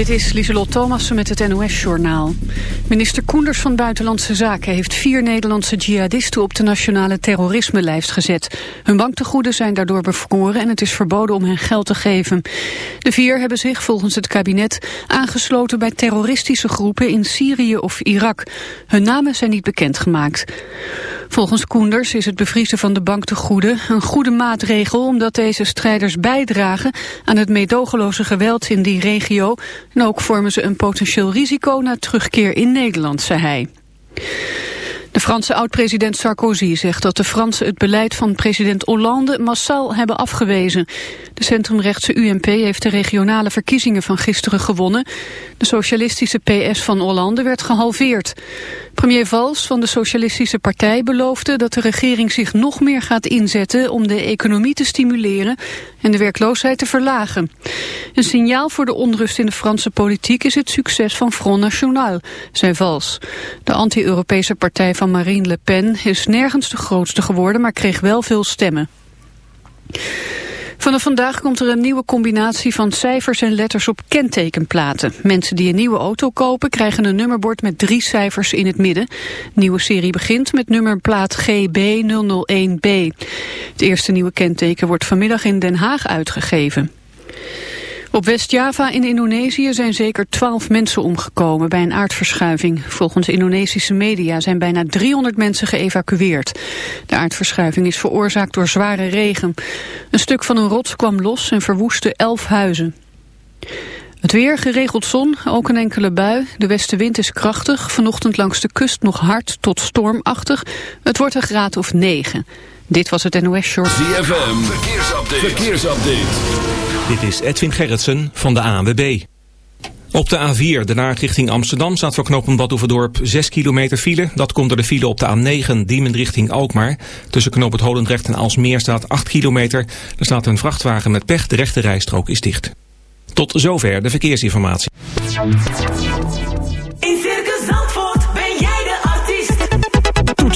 Dit is Lieselot Thomassen met het NOS-journaal. Minister Koenders van Buitenlandse Zaken heeft vier Nederlandse jihadisten op de nationale terrorisme-lijst gezet. Hun banktegoeden zijn daardoor bevroren en het is verboden om hen geld te geven. De vier hebben zich volgens het kabinet aangesloten bij terroristische groepen in Syrië of Irak. Hun namen zijn niet bekendgemaakt. Volgens Koenders is het bevriezen van de banktegoeden een goede maatregel omdat deze strijders bijdragen aan het meedogenloze geweld in die regio en ook vormen ze een potentieel risico na terugkeer in Nederland, zei hij. De Franse oud-president Sarkozy zegt dat de Fransen het beleid van president Hollande massaal hebben afgewezen. De centrumrechtse UMP heeft de regionale verkiezingen van gisteren gewonnen. De socialistische PS van Hollande werd gehalveerd. Premier Valls van de Socialistische Partij beloofde dat de regering zich nog meer gaat inzetten om de economie te stimuleren en de werkloosheid te verlagen. Een signaal voor de onrust in de Franse politiek is het succes van Front National, zei Valls. De anti-Europese partij van Marine Le Pen is nergens de grootste geworden, maar kreeg wel veel stemmen. Vanaf vandaag komt er een nieuwe combinatie van cijfers en letters op kentekenplaten. Mensen die een nieuwe auto kopen krijgen een nummerbord met drie cijfers in het midden. De nieuwe serie begint met nummerplaat GB001B. Het eerste nieuwe kenteken wordt vanmiddag in Den Haag uitgegeven. Op West-Java in Indonesië zijn zeker twaalf mensen omgekomen bij een aardverschuiving. Volgens Indonesische media zijn bijna 300 mensen geëvacueerd. De aardverschuiving is veroorzaakt door zware regen. Een stuk van een rots kwam los en verwoestte elf huizen. Het weer, geregeld zon, ook een enkele bui. De westenwind is krachtig, vanochtend langs de kust nog hard tot stormachtig. Het wordt een graad of 9. Dit was het NOS Short. ZFM, verkeersupdate. verkeersupdate. Dit is Edwin Gerritsen van de ANWB. Op de A4, de Naart richting Amsterdam, staat voor knooppunt Badhoevedorp 6 kilometer file. Dat komt door de file op de A9, Diemen richting Alkmaar. Tussen knooppunt Holendrecht en Alsmeer staat 8 kilometer. Er staat een vrachtwagen met pech, de rechte rijstrook is dicht. Tot zover de verkeersinformatie.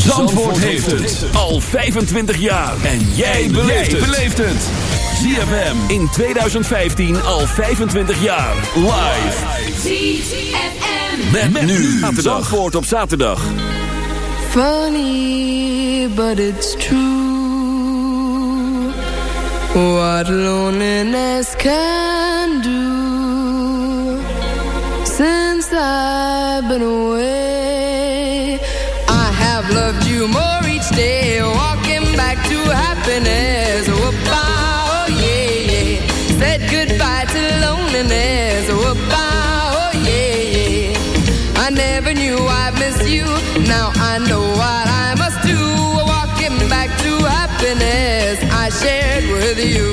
Zandvoort heeft het al 25 jaar. En jij beleeft het. ZFM in 2015 al 25 jaar. Live. ZFM. Met, nu. Zandvoort op zaterdag. Funny, but it's true. What loneliness can do. Since I've been you. Now I know what I must do. Walking back to happiness I shared with you.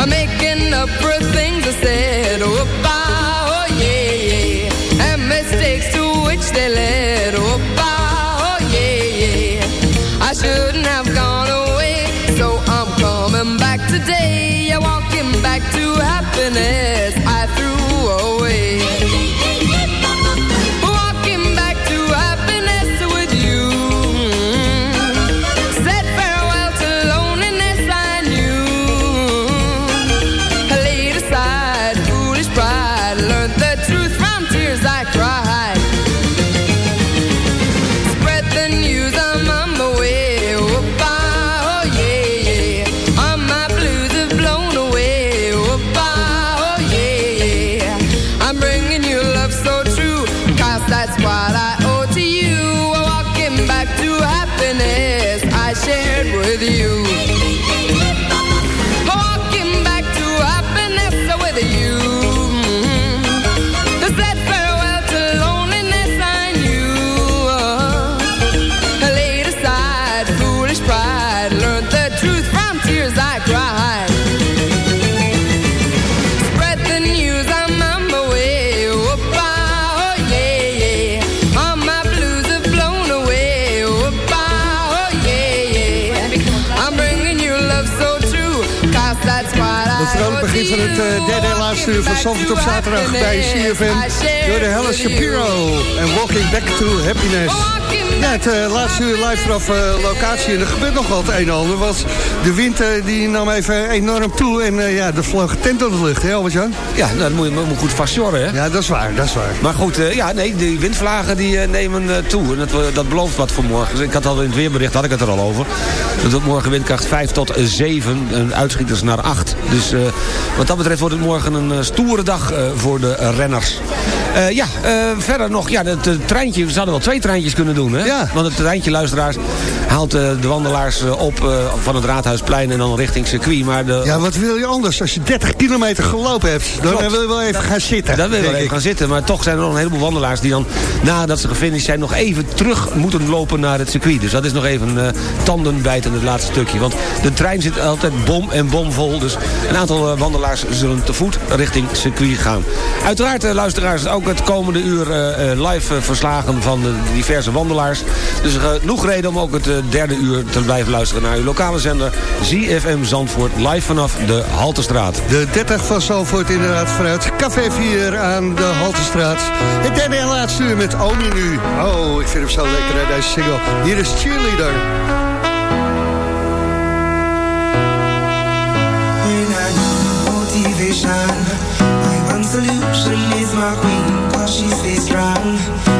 I'm making up for things I said. Oh, oh yeah, yeah. And mistakes to which they led. Oh, oh yeah, yeah. I shouldn't have gone away. So I'm coming back today. Walking back to happiness Het begin van het eh, derde en laatste uur van Zandvoort op zaterdag bij CFM. Door de Helle Shapiro en Walking Back to Happiness. Ja, het eh, laatste uur live vanaf eh, locatie. En er gebeurt nog wel het een en ander. Want de wind eh, die nam even enorm toe. En ja, er vloog tent door de lucht, hè Albert-Jan? Ja, nou, dat moet je moet goed vastjorren, hè? Ja, dat is waar, dat is waar. Maar goed, ja, nee, die windvlagen die, nemen toe. En dat, dat belooft wat voor morgen. Dus ik had al in het weerbericht, had ik het er al over. Dat het morgen windkracht 5 tot 7. En uitschieters naar 8. Dus wat dat betreft wordt het morgen een stoere dag voor de renners. Ja, verder nog, ja, het treintje, we zouden wel twee treintjes kunnen doen, hè? Ja. Want het treintje, luisteraars, haalt eh, de wandelaars eh, op eh, van het Raadhuisplein en dan richting circuit. Maar de, Ja, wat wil je anders? Als je 30 kilometer gelopen hebt, dan Klopt. wil je wel even gaan zitten. Dat wil je wel even ik. gaan zitten. Maar toch zijn er nog een heleboel wandelaars die dan... nadat ze gefinished zijn, nog even terug moeten lopen naar het circuit. Dus dat is nog even eh tanden bijten het laatste stukje. Want de trein zit altijd bom en bomvol. Dus een aantal wandelaars zullen te voet richting circuit gaan. Uiteraard, luisteraars, ook het komende uur live verslagen van de diverse wandelaars. Dus eh, genoeg reden om ook het eh, derde uur te blijven luisteren naar uw lokale zender... ZFM Zandvoort, live vanaf de Haltestraat. De 30 van Zalvoort inderdaad vooruit. Café 4 aan de Haltestraat. Het derde en laatste uur met Omi nu. Oh, ik vind hem zo lekker, hè, deze single. Hier is Cheerleader. Motivation, my one solution is my queen, cause she stays strong.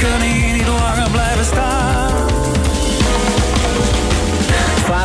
Kunnen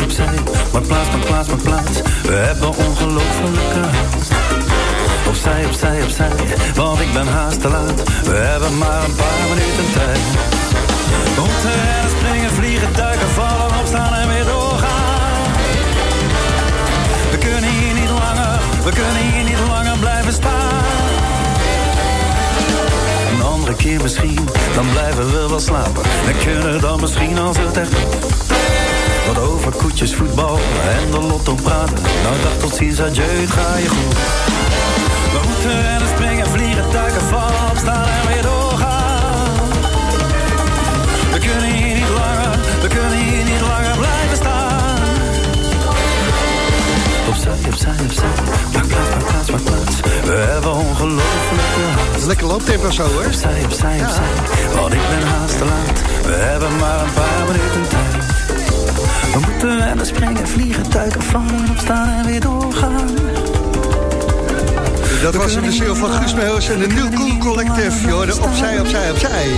opzij, maar plaats, maar plaats, maar plaats. We hebben ongelofelijke haast. Opzij, opzij, opzij, want ik ben haast te laat. We hebben maar een paar minuten tijd. We moeten rennen, springen, vliegen, duiken, vallen, opstaan en weer doorgaan. We kunnen hier niet langer, we kunnen hier niet langer blijven staan. Een andere keer misschien, dan blijven we wel slapen. En kunnen dan misschien als het echt. Wat over koetjes, voetbal en de lotto praten. Nou dag tot ziens, adieu, het ga je goed. We moeten rennen, springen, vliegen, duiken, vallen, opstaan en weer doorgaan. We kunnen hier niet langer, we kunnen hier niet langer blijven staan. Opzij, opzij, opzij, maak plaats, maak plaats, maak plaats. We hebben ongelofelijke haast. Lekker looptempo zo, hoor. Opzij, opzij, opzij, want ik ben haast te laat. We hebben maar een paar minuten tijd. We moeten rennen, springen, vliegen, duiken, vallen, opstaan en weer doorgaan. Dat was de ziel van Guus Meeuwis en de New Cool Collective. Joh, de opzij, opzij, opzij.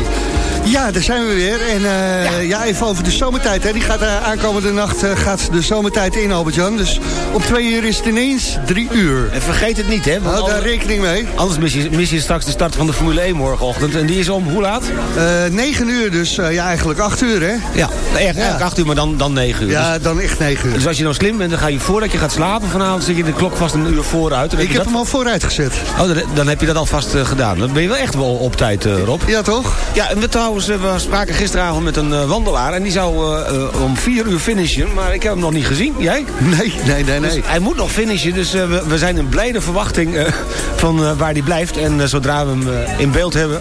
Ja, daar zijn we weer. En eh, ja. even over de zomertijd. Hè. Die gaat uh, aankomende nacht uh, gaat de zomertijd in, Albert-Jan. Dus om twee uur is het ineens drie uur. En vergeet het niet, hè. Hou daar rekening mee. Anders mis je, mis je straks de start van de Formule 1 morgenochtend. En die is om hoe laat? negen uur, dus ja, eigenlijk acht uur, hè. Ja, eigenlijk acht uur, maar dan, dan negen uur. Ja, dus, dan echt negen uur. Dus als je nou slim bent, dan ga je voordat je gaat slapen vanavond... zet je de klok vast een uur vooruit. Ik heb dat... hem al vooruit gezet. Oh, dan, heb je dat alvast gedaan. Dan ben je wel echt wel op tijd, Rob. Ja, toch? Ja, en we trouwens, we spraken gisteravond met een wandelaar. En die zou uh, om vier uur finishen. Maar ik heb hem nog niet gezien. Jij? Nee, nee, nee. nee. Dus hij moet nog finishen. Dus we, we, zijn in blijde verwachting van waar hij blijft. En zodra we hem in beeld hebben...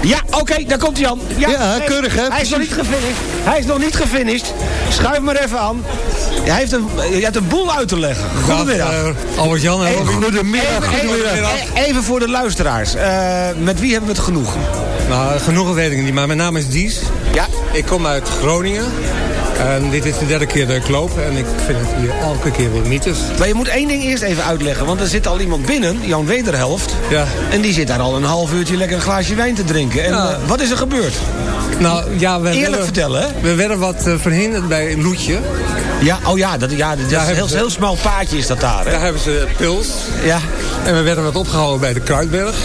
Ja, oké, okay, daar komt hij aan. Ja, ja nee, keurig hè. Hij is nog niet gefinished. Hij is nog niet gefinished. Schuif maar even aan. Hij heeft een, je hebt een boel uit te leggen. Goedemiddag. Uh, Albert-Jan. Even, goedemiddag. Goedemiddag. Even, even voor de luisteraars. Uh, met wie hebben we het genoegen? Nou, genoegen weet ik niet, maar mijn naam is Dies. Ja. Ik kom uit Groningen. En dit is de derde keer dat ik loop. En ik vind het hier elke keer weer mythes. Maar je moet één ding eerst even uitleggen. Want er zit al iemand binnen, jouw wederhelft. Ja. En die zit daar al een half uurtje lekker een glaasje wijn te drinken. En ja. uh, wat is er gebeurd? Nou, ja, we Eerlijk werden, vertellen, hè? We werden wat uh, verhinderd bij Loetje. Ja, oh ja, dat, ja, dat is een heel, ze, heel smal paadje is dat daar. Hè? Daar hebben ze pils. Ja. En we werden wat opgehouden bij de Kruidberg.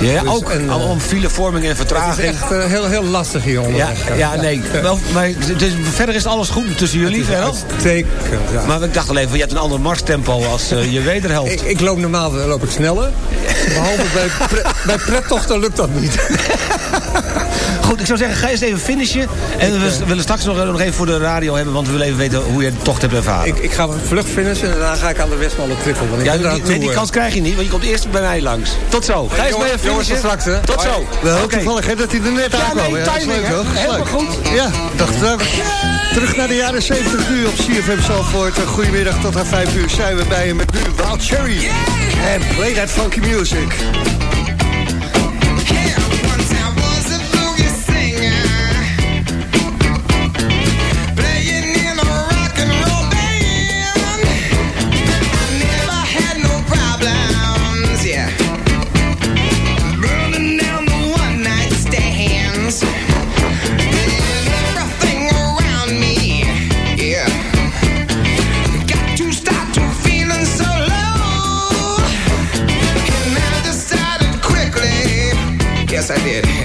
Ja, dus, ook en, om filevorming en vertraging. Het is echt uh, heel, heel lastig hier onderweg. Ja, ja, nee. Wel, maar, dus, verder is alles goed tussen jullie, wel? Zeker, ja. Maar ik dacht alleen van, je hebt een ander marstempo als uh, je wederhelft. ik, ik loop normaal loop ik sneller. Behalve bij, pre, bij prettochten lukt dat niet. Goed, ik zou zeggen, ga eens even finishen. En we eh, willen straks nog, nog even voor de radio hebben... want we willen even weten hoe je het tocht hebt ervaren. Ik, ik ga vlug finishen en daarna ga ik aan de Westmalle trippel. Want ik ja, die, toe, nee, die eh. kans krijg je niet, want je komt eerst bij mij langs. Tot zo. Ga eens mee even jongens, finishen. tot straks, hè. Tot zo. Wel toevallig hè, dat hij er net Ja, aankwam. nee, dat is timing, leuk, hè. hoor. Dat is Helemaal leuk. goed. Ja, dacht ook. Terug naar de jaren 70 nu op CFM Zalvoort. Goedemiddag, tot aan 5 uur zijn we bij je met nu Wild Cherry. En play that funky music. I did.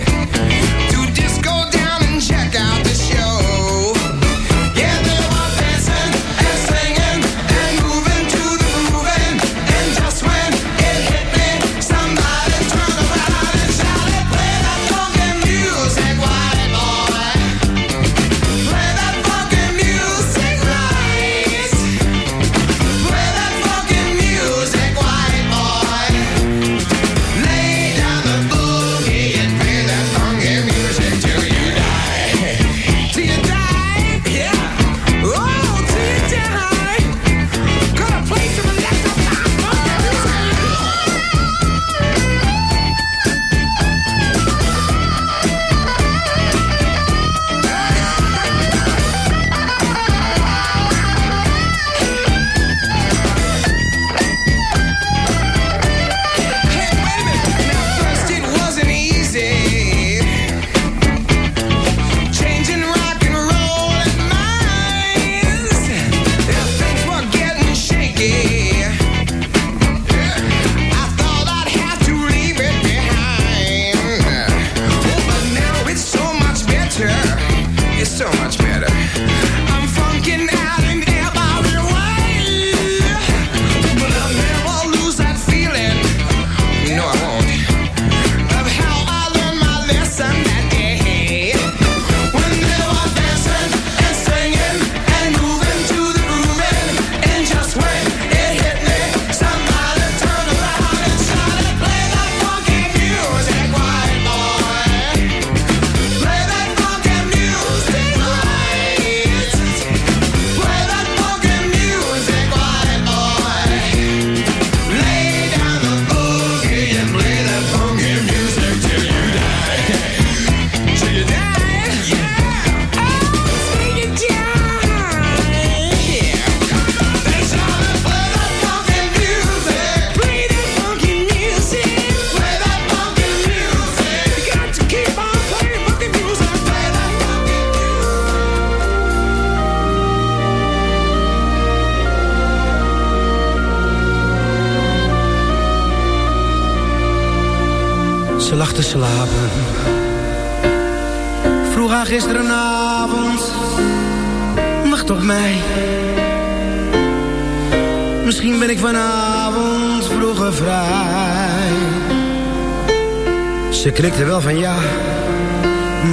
Knikte wel van ja.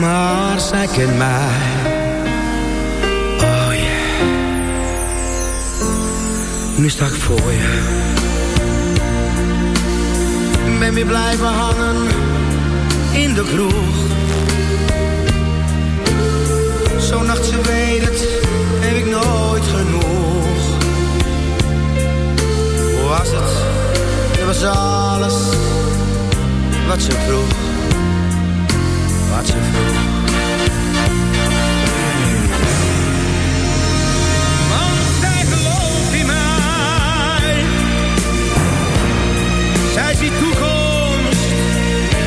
Maar zij kent mij. Oh yeah. Nu sta ik voor je ben weer blijven hangen in de kroeg. Zo'n nacht, ze weet het, heb ik nooit genoeg. Hoe was het? Het was alles wat ze vroeg. Als hij gelooft in mij, Zij ziet toekomst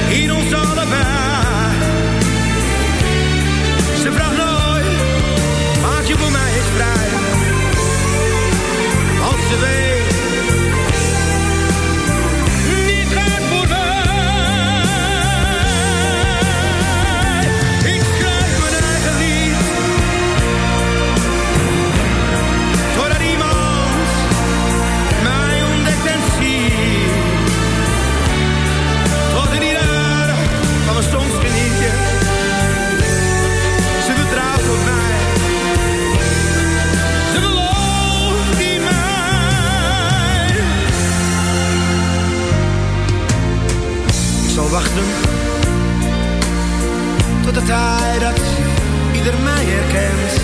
in ons allebei. Ze vraagt nooit, maak je voor mij eens vrij. Als ze weet. Wordt het tijd dat ieder mij herkent.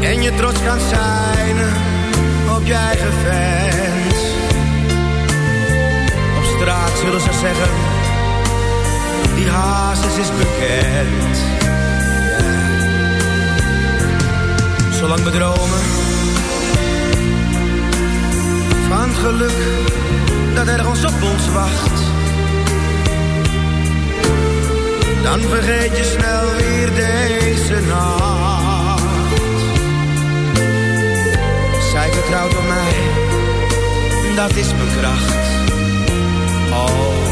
En je trots kan zijn op je eigen. Op straat zullen ze zeggen, die hazes is bekend. Zolang we dromen van geluk dat ergens op ons wacht. Dan vergeet je snel weer deze nacht. Zij vertrouwt op mij, dat is mijn kracht. Oh,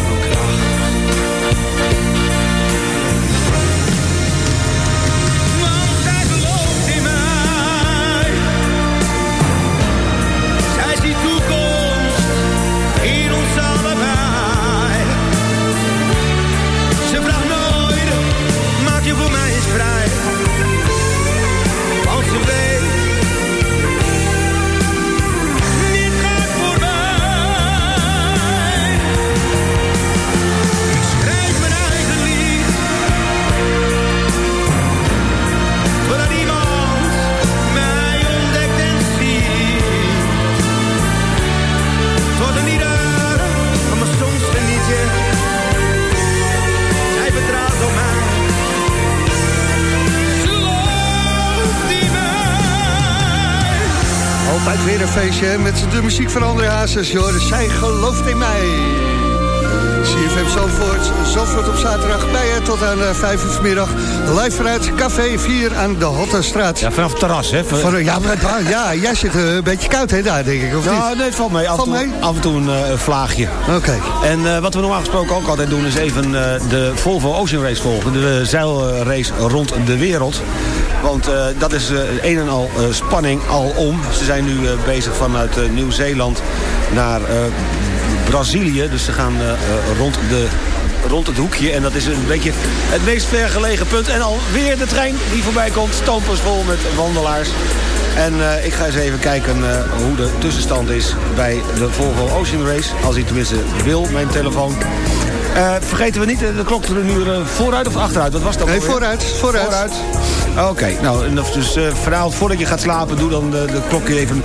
Altijd weer een feestje met de muziek van André Hazes. Joh. Zij gelooft in mij. CFM Zandvoort, Zandvoort op zaterdag bij je tot aan uh, 5 uur vanmiddag. Live vanuit Café 4 aan de Hottenstraat. Ja, vanaf het terras, hè? Van, ja, maar, het- ja, jij zit eh, een beetje koud hè, daar, denk ik, of Nou, niet? nee, het valt mee. Af, Valt en toe, mee? af en toe een eh, vlaagje. Oké. En eh, wat we normaal gesproken ook altijd doen... is even eh, de Volvo Ocean Race volgen. De zeilrace rond de wereld. Want eh, dat is eh, een en al eh, spanning alom. Ze zijn nu eh, bezig vanuit eh, Nieuw-Zeeland naar eh, Brazilië. Dus ze gaan eh, eh, rond de rond het hoekje. En dat is een beetje het meest vergelegen punt. En alweer de trein die voorbij komt. Stampers met wandelaars. En eh, ik ga eens even kijken hoe de tussenstand is bij de Volvo Ocean Race. Als hij tenminste wil, mijn telefoon. Vergeten we niet, de klok er nu vooruit of achteruit? Wat was dat? Nee, vooruit, vooruit. Oké, nou, dus vanavond voordat je gaat slapen... doe dan de, de klokje even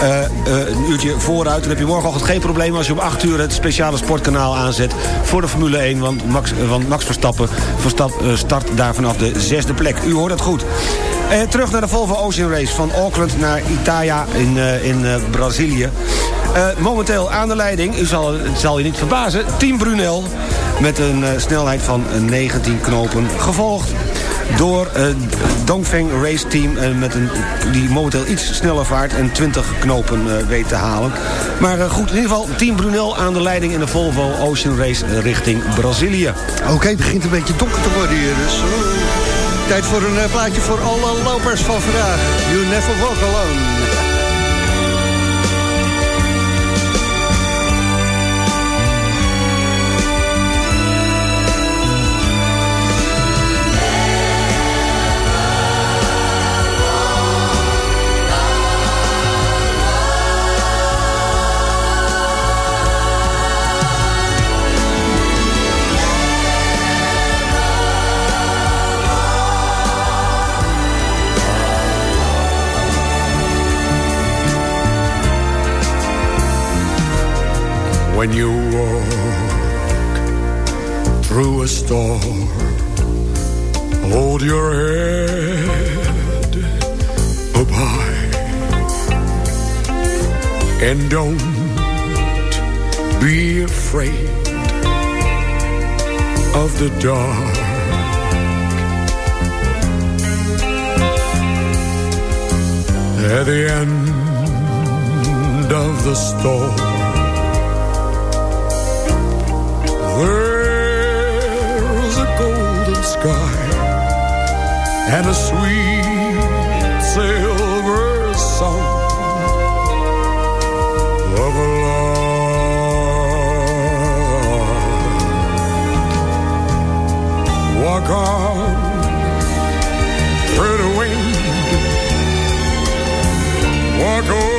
eh, eh, een uurtje vooruit. Dan heb je morgenochtend geen probleem als je om 8 uur... het speciale sportkanaal aanzet voor de Formule 1. Want Max, want Max Verstappen Verstap, start daar vanaf de zesde plek. U hoort het goed. Terug naar de Volvo Ocean Race. Van Auckland naar Italia in, in Brazilië. Momenteel aan de leiding, u zal, het zal je niet verbazen... Team Brunel met een snelheid van eh, 19 knopen. Gevolgd door eh Dongfeng Race Team... eh, met een, die momenteel iets sneller vaart en 20 knopen eh, weet te halen. Maar goed, in ieder geval Team Brunel aan de leiding... in de Volvo Ocean Race richting Brazilië. Oké, het begint een beetje donker te worden hier. Dus. Tijd voor een plaatje voor alle lopers van vandaag. You never walk alone. When you walk through a storm, hold your head up high and don't be afraid of the dark. At the end of the storm, sky and a sweet silver song of love. Walk on through the wind. Walk on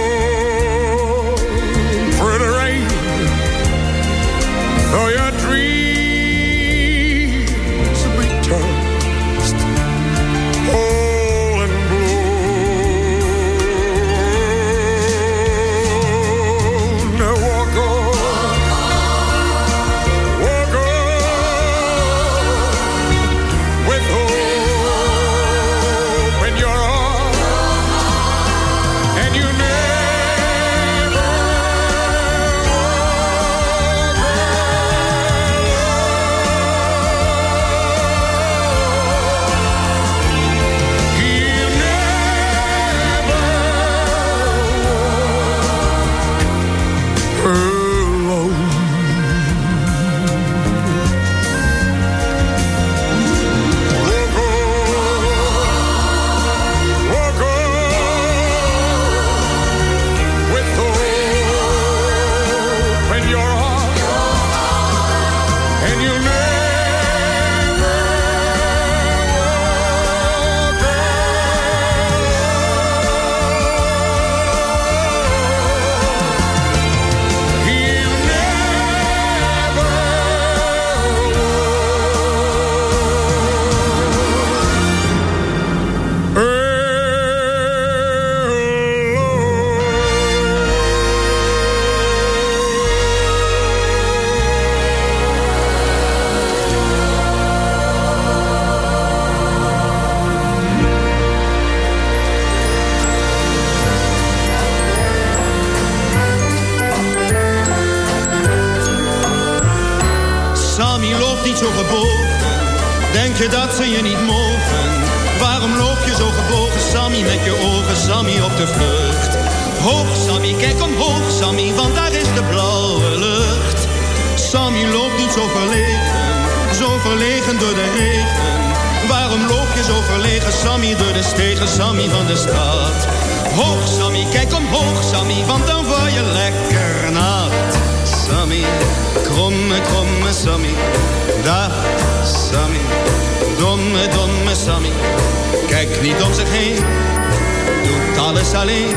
doet alles alleen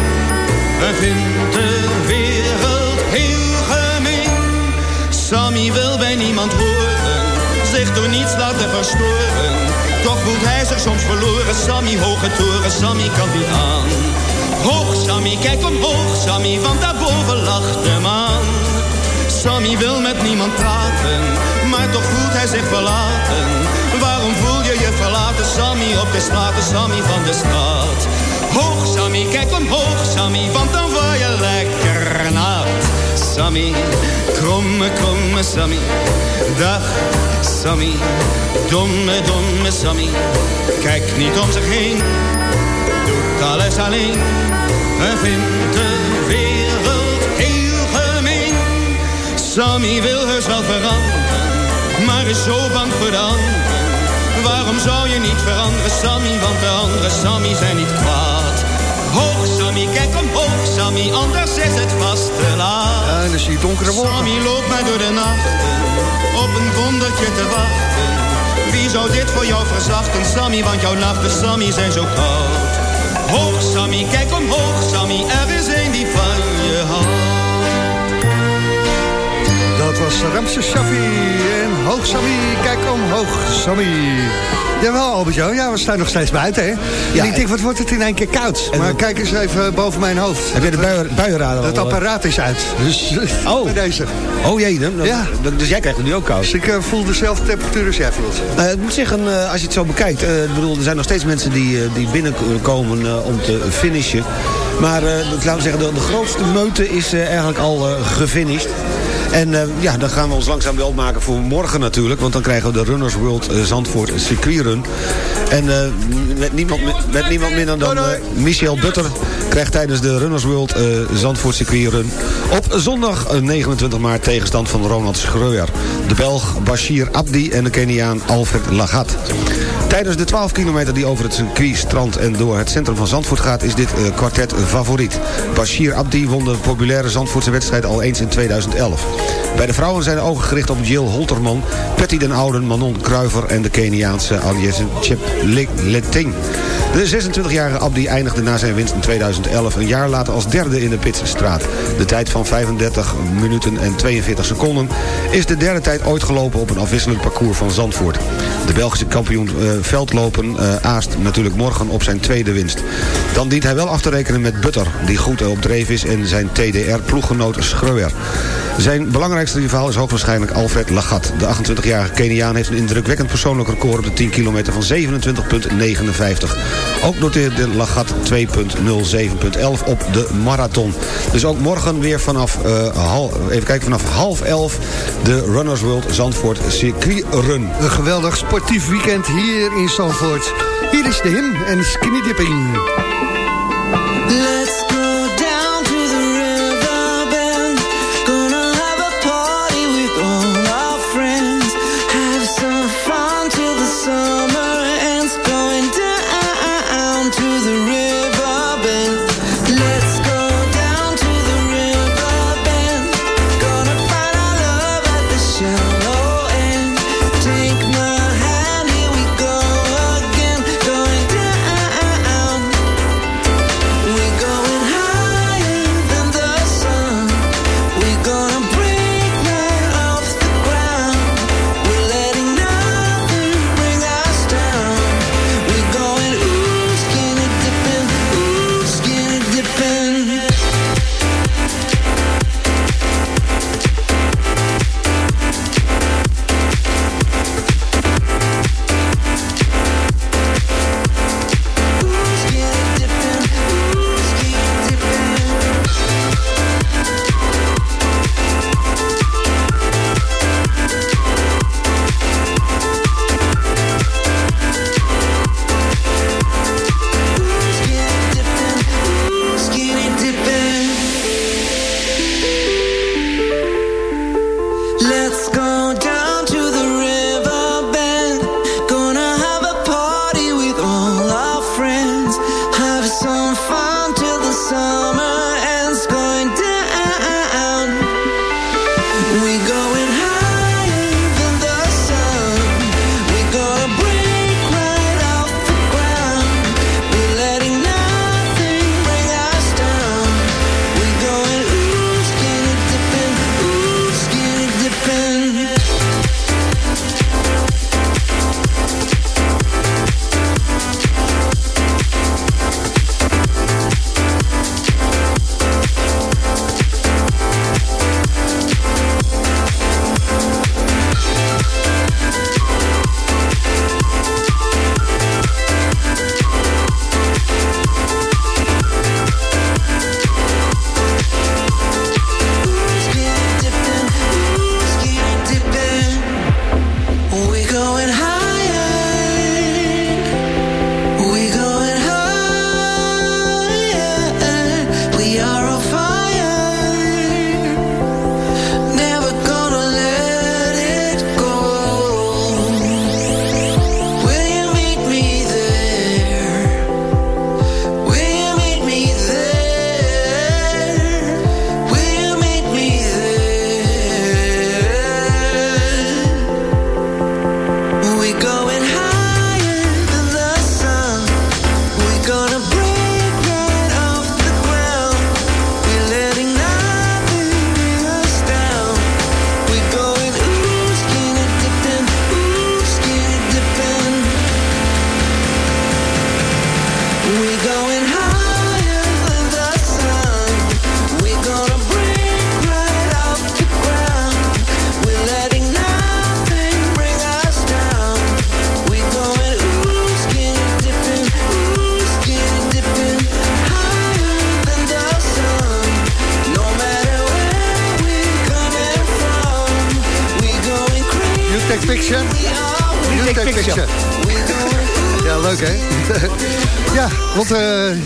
en vindt de wereld heel gemeen. Sammy wil bij niemand horen, zich door niets laten verstoren. Toch voelt hij zich soms verloren, Sammy, hoge toren, Sammy kan niet aan. Hoog Sammy, kijk omhoog Sammy, want daarboven lacht de maan. Sammy wil met niemand praten, maar toch voelt hij zich verlaten. Waarom voel je je verlaten, Sammy, op de straten, Sammy van de stad? Hoog Sammy, kijk omhoog Sammy, want dan word je lekker nat. Sammy, kromme, kromme Sammy, dag Sammy, domme, domme Sammy. Kijk niet om zich heen, doet alles alleen en vindt de wereld heel gemeen. Sammy wil heus wel veranderen, maar is zo bang voor de anderen. Waarom zou je niet veranderen, Sammy, want de andere Sammy zijn niet kwaad. Hoog Sammy, kijk omhoog Sammy, anders is het vast te laat. Ja, en dan zie je donkere wolken. Sammy loopt mij door de nachten, op een wondertje te wachten. Wie zou dit voor jou verzachten, Sammy, want jouw nachten, Sammy, zijn zo koud. Hoog Sammy, kijk omhoog Sammy, er is een die van je houdt. Dat was Ramses Shaffi en Hoog Sammy. Kijk omhoog, Sammy. Jawel, Albert-Jan. Ja, we staan nog steeds buiten, hè? Ja, en ik denk, wat wordt het in één keer koud? Maar kijk eens even boven mijn hoofd. Heb je de bui, Het eh? apparaat is uit. Dus Oh. bij deze. Oh jee, dan, dan- Ja. dus jij krijgt het nu ook koud. Dus ik eh, voel dezelfde temperatuur als jij voelt. Eh, ik moet zeggen, eh, als je het zo bekijkt... eh, ik bedoel, er zijn nog steeds mensen die, eh, die binnenkomen eh, om te finishen. Maar eh, laten we zeggen, de, de grootste meute is eh, eigenlijk al eh, gefinished. En eh, ja, dan gaan we ons langzaam wel opmaken voor morgen natuurlijk. Want dan krijgen we de Runners World eh, Zandvoort circuitrun. En eh, met, niemand, met niemand minder dan eh, Michel Butter... krijgt tijdens de Runners World Zandvoort circuitrun... op zondag eh, 29 maart tegenstand van Ronald Schreuer. De Belg Bashir Abdi en de Keniaan Alfred Lagat. Tijdens de 12 kilometer die over het circuit, strand en door het centrum van Zandvoort gaat... is dit eh, kwartet favoriet. Bashir Abdi won de populaire Zandvoortse wedstrijd al eens in 2011. Bij de vrouwen zijn de ogen gericht op Jill Holterman... Patty den Ouden, Manon Kruiver en de Keniaanse Aliese Chepleting. De 26-jarige Abdi eindigde na zijn winst in 2011... een jaar later als derde in de Pitstraat. De tijd van 35 minuten en 42 seconden... is de derde tijd ooit gelopen op een afwisselend parcours van Zandvoort. De Belgische kampioen eh, veldlopen eh, aast natuurlijk morgen op zijn tweede winst. Dan dient hij wel af te rekenen met Butter... die goed op dreef is en zijn TDR-ploeggenoot Schreuer. Zijn belangrijkste rivaal is hoogwaarschijnlijk Alfred Lagat. De 28-jarige Keniaan heeft een indrukwekkend persoonlijk record... op de 10 kilometer van 27,59. Ook noteerde Lagat 2,07,11 op de marathon. Dus ook morgen weer vanaf, eh, hal- even kijken, vanaf half elf... de Runners World Zandvoort circuitrun. Een geweldig sportief weekend hier in Zandvoort. Hier is de him en skinny dipping.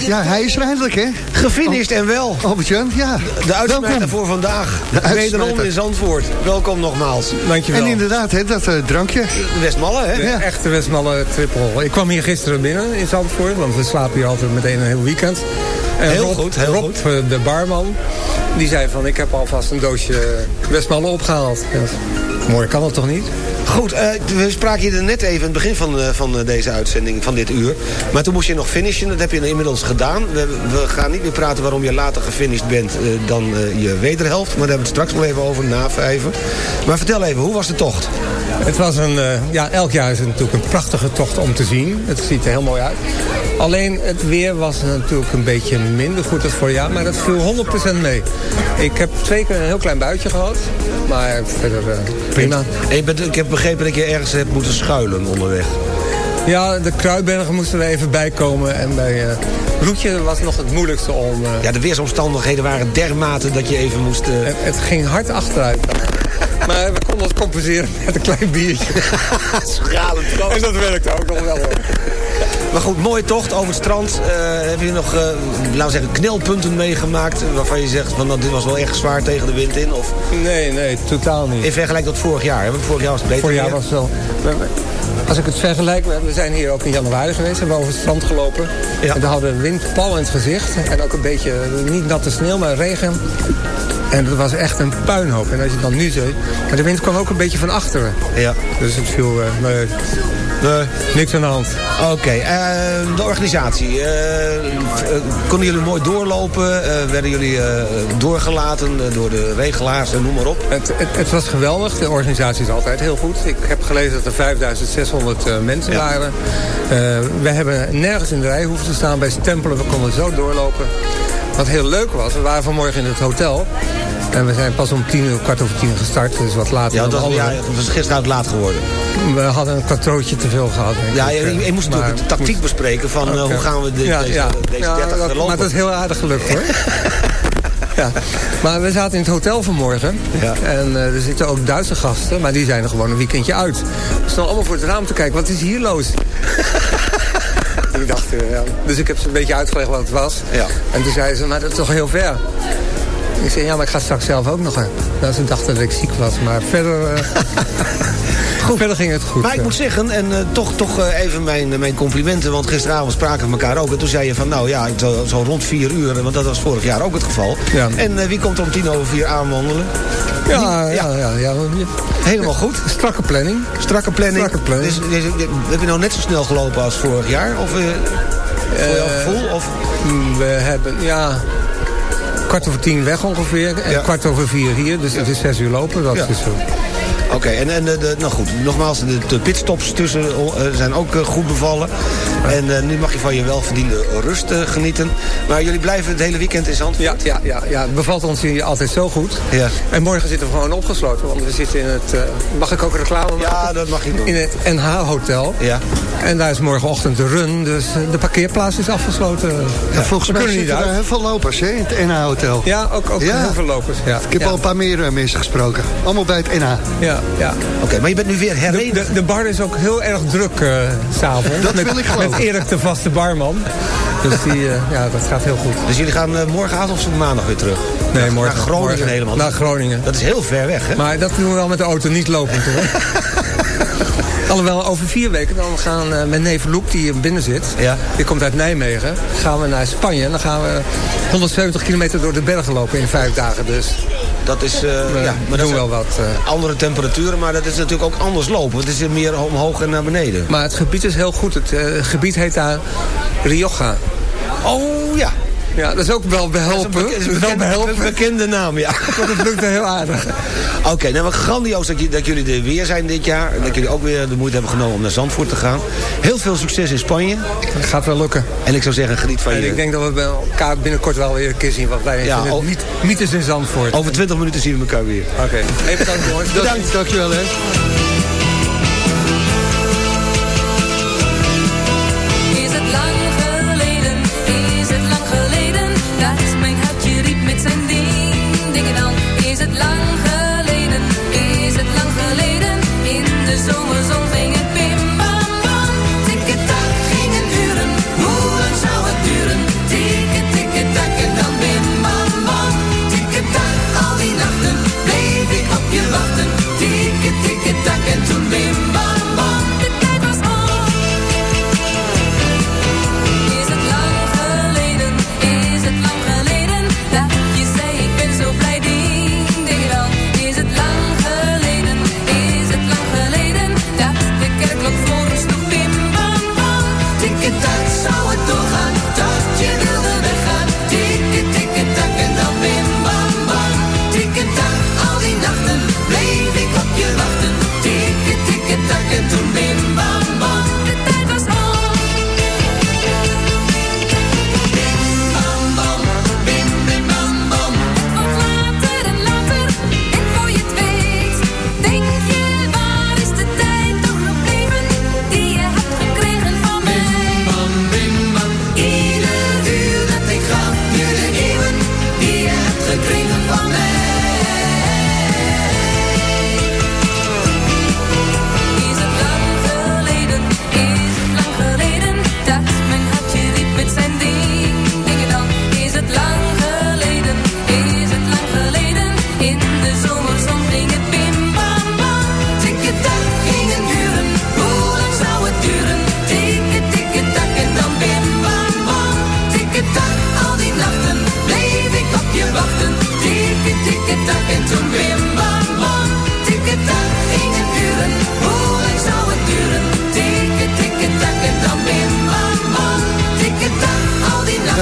Ja, hij is er eindelijk hè? Gefinished en wel. Albert-Jan, ja. De uitsmijter voor vandaag. Wederom in Zandvoort. Welkom nogmaals. Dankjewel. En inderdaad, hè, dat eh, drankje. Westmalle, hè? De echte Westmalle triple. Ik kwam hier gisteren binnen in Zandvoort, want we slapen hier altijd meteen een heel weekend. En Heel Rob, goed, heel Rob, goed. eh, de barman, die zei van ik heb alvast een doosje Westmalle opgehaald. Ja, mooi kan dat toch niet? Goed, eh, we spraken je net even in het begin van, eh, van eh, deze uitzending, van dit uur. Maar toen moest je nog finishen, dat heb je inmiddels gedaan. We, we gaan niet meer praten waarom je later gefinished bent dan je wederhelft. Maar daar hebben we het straks wel even over, na vijven. Maar vertel even, hoe was de tocht? Het was een, ja, elk jaar is het natuurlijk een prachtige tocht om te zien. Het ziet er heel mooi uit. Alleen het weer was natuurlijk een beetje minder goed dan vorig jaar, maar dat viel 100% mee. Ik heb twee keer een heel klein buitje gehad, maar verder eh, prima. Bent- ik heb begrepen dat je ergens hebt moeten schuilen onderweg. Ja, de Kruidbergen moesten we even bijkomen en bij eh Roetje was nog het moeilijkste om... eh, Ja, de weersomstandigheden waren dermate dat je even moest... het, het ging hard achteruit. Maar we konden het compenseren met een klein biertje. Schralend troost. En dat werkte ook nog wel. Maar goed, mooie tocht over het strand. Eh, heb je nog, eh, laten we zeggen, knelpunten meegemaakt... waarvan je zegt, van, nou, dit was wel echt zwaar tegen de wind in? Of Nee, nee, totaal niet. in vergelijking tot vorig jaar? Hè? Vorig jaar was het beter Vorig jaar was het wel... Als ik het vergelijk, we zijn hier ook in januari geweest, hebben we over het strand gelopen. Ja. En we hadden wind pal in het gezicht en ook een beetje, niet natte sneeuw, maar regen. En het was echt een puinhoop. En als je dan nu ziet, maar de wind kwam ook een beetje van achteren. Ja. Dus het viel, eh, nee, niks aan de hand. Oké, eh, de organisatie. eh, eh, konden jullie mooi doorlopen? Eh, werden jullie eh, doorgelaten door de regelaars en noem maar op? Het, het, het was geweldig. De organisatie is altijd heel goed. Ik heb gelezen dat er 5600 eh, mensen Ja. waren. Eh, we hebben nergens in de rij hoeven te staan bij stempelen. We konden zo doorlopen. Wat heel leuk was, we waren vanmorgen in het hotel. En we zijn pas om tien uur, kwart over tien gestart. Dus wat later Ja, dan dat, de ja, het was gisteren ook laat geworden. We hadden een kwartootje te veel gehad. Ja, je, je moest natuurlijk de tactiek bespreken van eh, hoe gaan we de- Ja, deze, ja. deze Ja, 30 dat- lopen. Maar dat is heel aardig gelukt hoor. ja. Maar we zaten in het hotel vanmorgen. Ja. En eh, er zitten ook Duitse gasten, maar die zijn er gewoon een weekendje uit. We stonden allemaal voor het raam te kijken, wat is hier los? ik dacht, eh, ja. Dus ik heb ze een beetje uitgelegd wat het was. Ja. En toen zeiden ze, maar dat is toch heel ver? Ik zei, ja, maar ik ga straks zelf ook nog. Hè. Nou, ze dachten dat ik ziek was, maar verder, eh, verder ging het goed. Maar ik moet zeggen, en eh, toch, toch eh, even mijn, mijn complimenten... want gisteravond spraken we elkaar ook... en toen zei je van, nou ja, zo, zo rond vier uur... want dat was vorig jaar ook het geval. Ja. En eh, wie komt er om tien over vier aanwandelen? Ja, ja, ja, ja. Helemaal goed. Strakke planning. Strakke planning. Strakke planning. Dus, dus, dus, heb je nou net zo snel gelopen als vorig jaar? Of eh, voor jouw Eh, gevoel? Of? We hebben, ja, kwart over tien weg ongeveer. En Ja. kwart over vier hier. Dus het is zes uur lopen. Dat Ja. is zo. Oké, en, en de, de- nou goed, nogmaals, de, de pitstops tussen eh, zijn ook eh, goed bevallen. En eh, nu mag je van je welverdiende rust eh, genieten. Maar jullie blijven het hele weekend in Zandvoort? Ja, ja, ja, ja, het bevalt ons hier altijd zo goed. Ja. En morgen zitten we gewoon opgesloten. Want we zitten in het... eh, mag ik ook reclame maken? Ja, dat mag je doen. In het NH-hotel. Ja. En daar is morgenochtend de run. Dus de parkeerplaats is afgesloten. Ja, volgens mij kunnen niet zitten er uit. heel veel lopers hè, in het NH-hotel. Ja, ook, ook Ja. heel veel lopers. Ja. Ik heb ja. al een paar meer mensen gesproken. Allemaal bij het NH. Ja, ja. Oké, maar je bent nu weer herenigd. de, de bar is ook heel erg druk eh s'avonds. Dat met, wil ik geloven. Met Erik de vaste barman. Dus die, eh, ja, dat gaat heel goed. Dus jullie gaan eh, morgenavond of maandag weer terug? Nee, Naar- morgen. Naar Groningen morgen. helemaal. Naar Groningen. Dat is heel ver weg, hè? Maar dat doen we wel met de auto niet lopend hoor. Alhoewel, over vier weken dan gaan eh mijn neef Loek, die hier binnen zit... Ja. die komt uit Nijmegen, gaan we naar Spanje. En dan gaan we 170 kilometer door de bergen lopen in vijf dagen. Dus Dat is, eh, we ja, maar doen wel wat. eh. andere temperaturen, maar dat is natuurlijk ook anders lopen. Het is meer omhoog en naar beneden. Maar het gebied is heel goed. Het eh, gebied heet daar Rioja. Oh ja, Ja, dat is ook wel behelpen. dat is een Dat wel bekende, behelpen. bekende naam, ja. Want het lukt heel aardig. Oké, nou wat grandioos dat, dat jullie er weer zijn dit jaar. En dat jullie ook weer de moeite hebben genomen om naar Zandvoort te gaan. Heel veel succes in Spanje. Het gaat wel lukken. En ik zou zeggen, geniet van En je... ik denk dat we bij elkaar binnenkort wel weer een keer zien. Want wij Ja, oh. het niet, mythes in Zandvoort. Over 20 minuten zien we elkaar weer. Oké. Even bedankt jongens. Bedankt, dankjewel hè. Dingen dan. Is het lang geleden,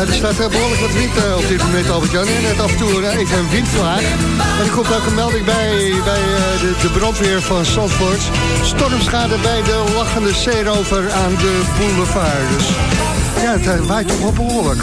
er staat eh, behoorlijk wat wind eh, op dit moment, Albert-Jan. Net af en toe eh, een windvlaag. En er komt ook een melding bij, bij de, de brandweer van Zandvoort. Stormschade bij de lachende zeerover aan de boulevard. Dus ja, het waait toch wel behoorlijk.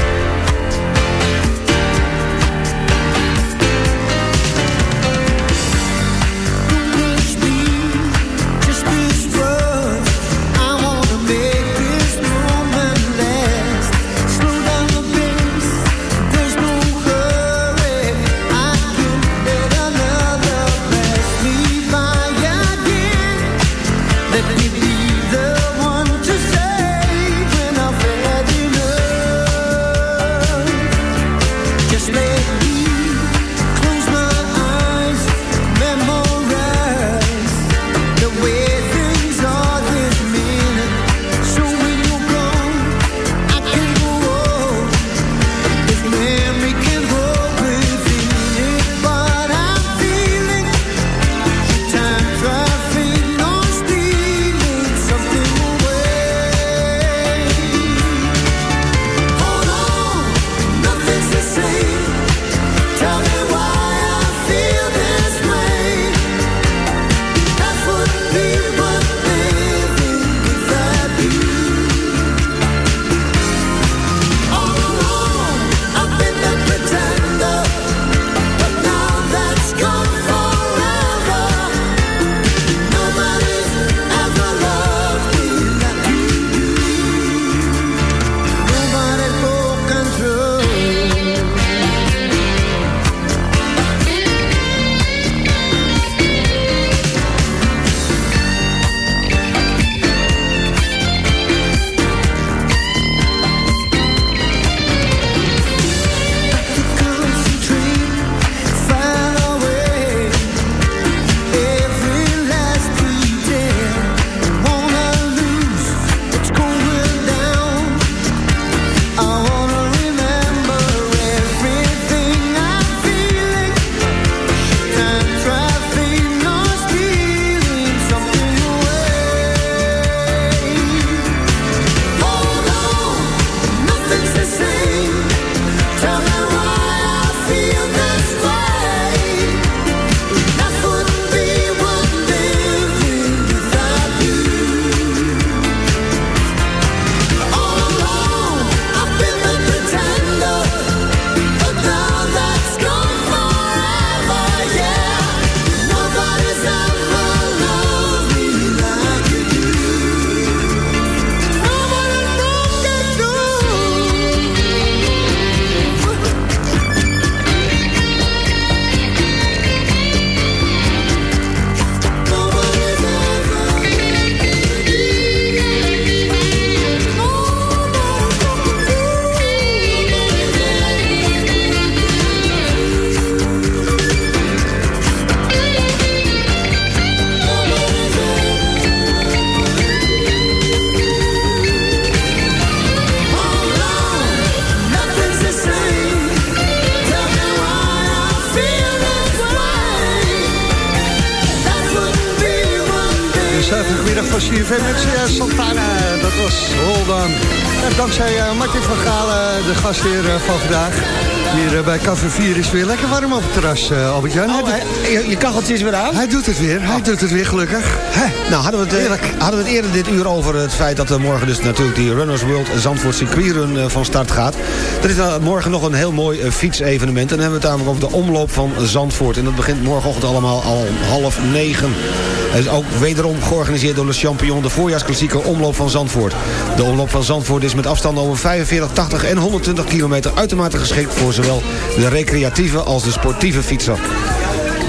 CFM met uh, Santana. Dat was Hold On. En dankzij uh, Martin van Galen, de gastheer uh, van vandaag. Hier uh, bij Café 4 is weer lekker warm op het terras, Albert-Jan. Oh, je, je kacheltje is weer aan? Hij doet het weer, hij oh. doet het weer gelukkig. Nou, hadden we, het, hadden we het eerder dit uur over het feit dat er morgen dus natuurlijk die Runners World Zandvoort circuitrun van start gaat. Er is morgen nog een heel mooi fietsevenement. En dan hebben we het namelijk over de omloop van Zandvoort. En dat begint morgenochtend allemaal al om half negen. Is ook wederom georganiseerd door de Champion, de voorjaarsklassieker Omloop van Zandvoort. De Omloop van Zandvoort is met afstanden over 45, 80 en 120 kilometer uitermate geschikt voor zowel de recreatieve als de sportieve fietser.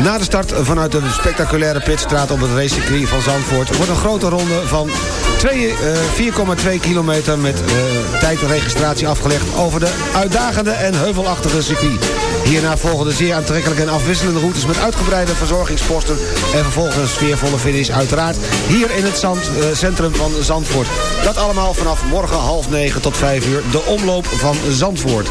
Na de start vanuit de spectaculaire pitstraat op het racecircuit van Zandvoort... wordt een grote ronde van 4,2 kilometer met uh, tijd en registratie afgelegd... over de uitdagende en heuvelachtige circuit. Hierna volgen de zeer aantrekkelijke en afwisselende routes... met uitgebreide verzorgingsposten en vervolgens een sfeervolle finish uiteraard... hier in het zand, uh, centrum van Zandvoort. Dat allemaal vanaf morgen half negen tot vijf uur, de omloop van Zandvoort.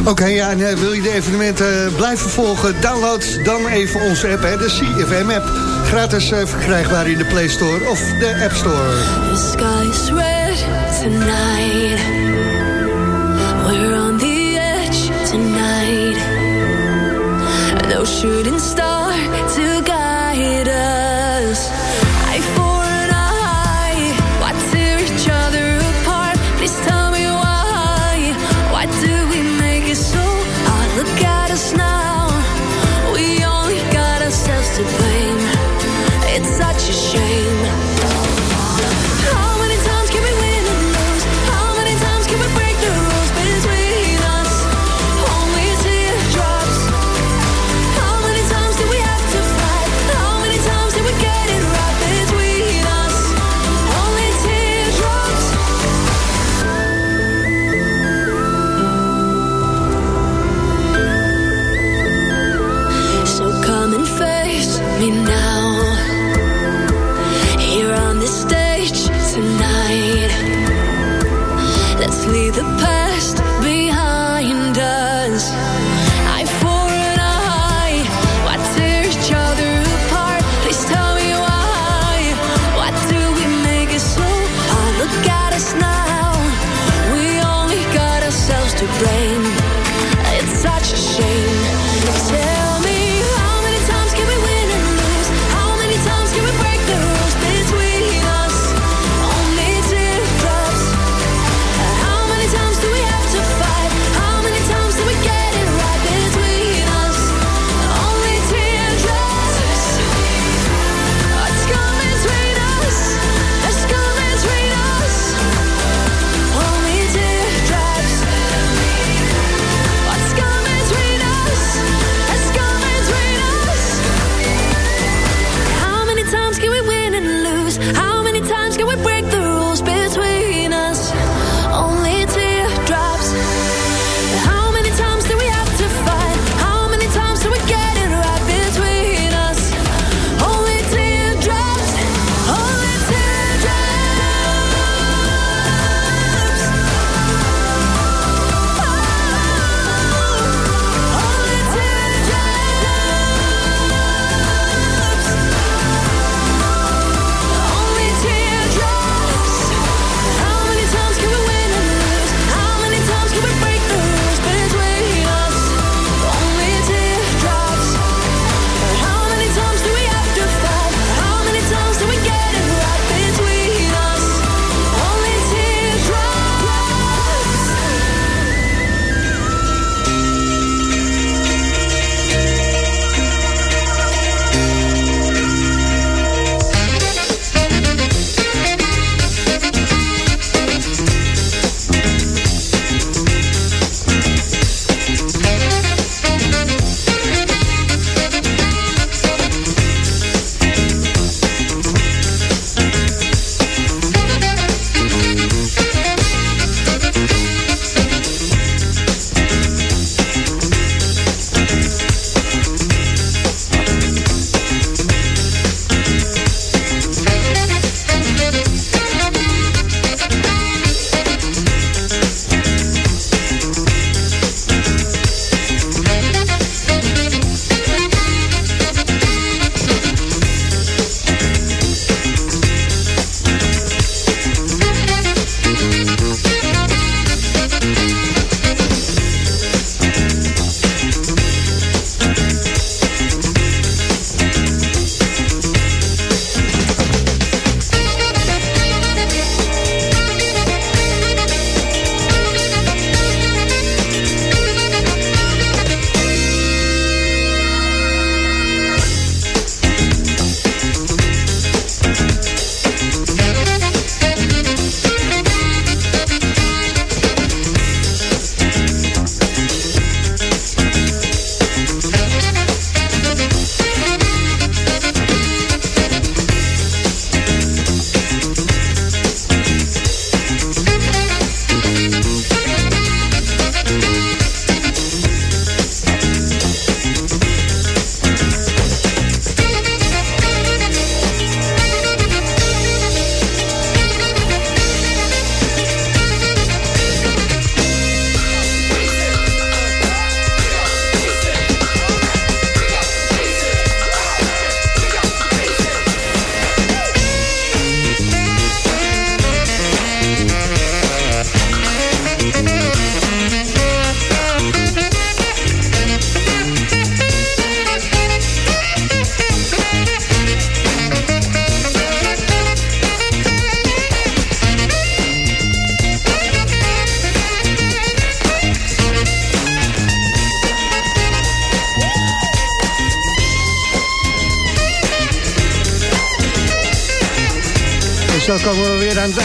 Oké, okay, ja, en uh, wil je de evenementen uh, blijven volgen... download dan even onze app, hè, de CFM-app. Gratis verkrijgbaar in de Play Store of de App Store. The sky is red tonight shouldn't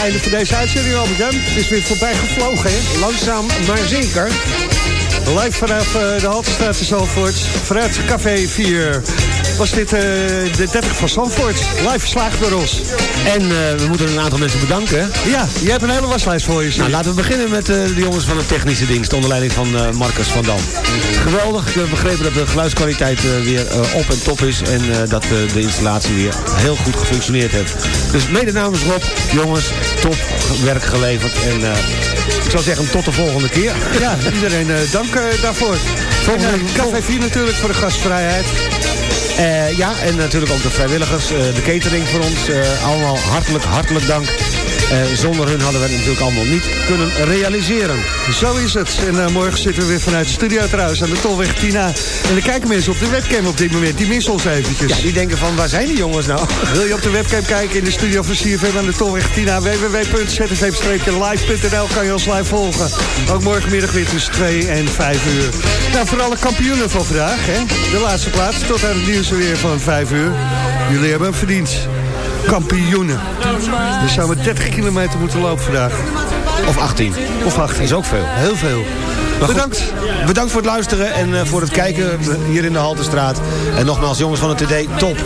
einde van deze uitzending, Albert-Jan. Het is weer voorbij gevlogen? Langzaam, maar zeker. Live vanaf uh, de Haltestraat in Zandvoort, vanuit Café 4. Was dit uh, de 30 van Zandvoort, live verslagen door ons. En uh, we moeten een aantal mensen bedanken. Ja, je hebt een hele waslijst voor je. Nou, laten we beginnen met de jongens van de technische dienst, onder leiding van Marcus van Dam. Geweldig, ik heb begrepen dat de geluidskwaliteit weer op en top is en dat de installatie weer heel goed gefunctioneerd heeft. Dus mede namens Rob, jongens, top werk geleverd en ik zou zeggen tot de volgende keer. Ja, iedereen dank daarvoor. Volgende en, Café 4 natuurlijk voor de gastvrijheid. Uh, ja, en natuurlijk ook de vrijwilligers, uh, de catering voor ons. Uh, allemaal hartelijk, hartelijk dank. Zonder hun hadden we het natuurlijk allemaal niet kunnen realiseren. Zo is het. En morgen zitten we weer vanuit de studio trouwens aan de Tolweg Tina. En dan kijken mensen op de webcam op dit moment. Die missen ons eventjes. Ja, die denken van waar zijn die jongens nou? Wil je op de webcam kijken in de studio van CFM aan de Tolweg Tina? www.zfm-live.nl kan je ons live volgen. Ook morgenmiddag weer tussen 2 en 5 uur. Nou, voor alle kampioenen van vandaag. Hè? De laatste plaats tot aan het nieuws weer van 5 uur. Jullie hebben hem verdiend. Kampioenen. Dus zouden we 30 kilometer moeten lopen vandaag. Of 18. Of 18. Is ook veel. Heel veel. Bedankt. Bedankt voor het luisteren en uh, voor het kijken hier in de Haltestraat. En nogmaals, jongens van het TD, top.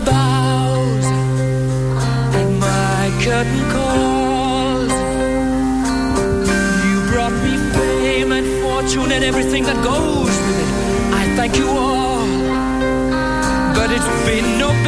my bows and my curtain calls. You brought me fame and fortune and everything that goes with it. I thank you all, but it's been no.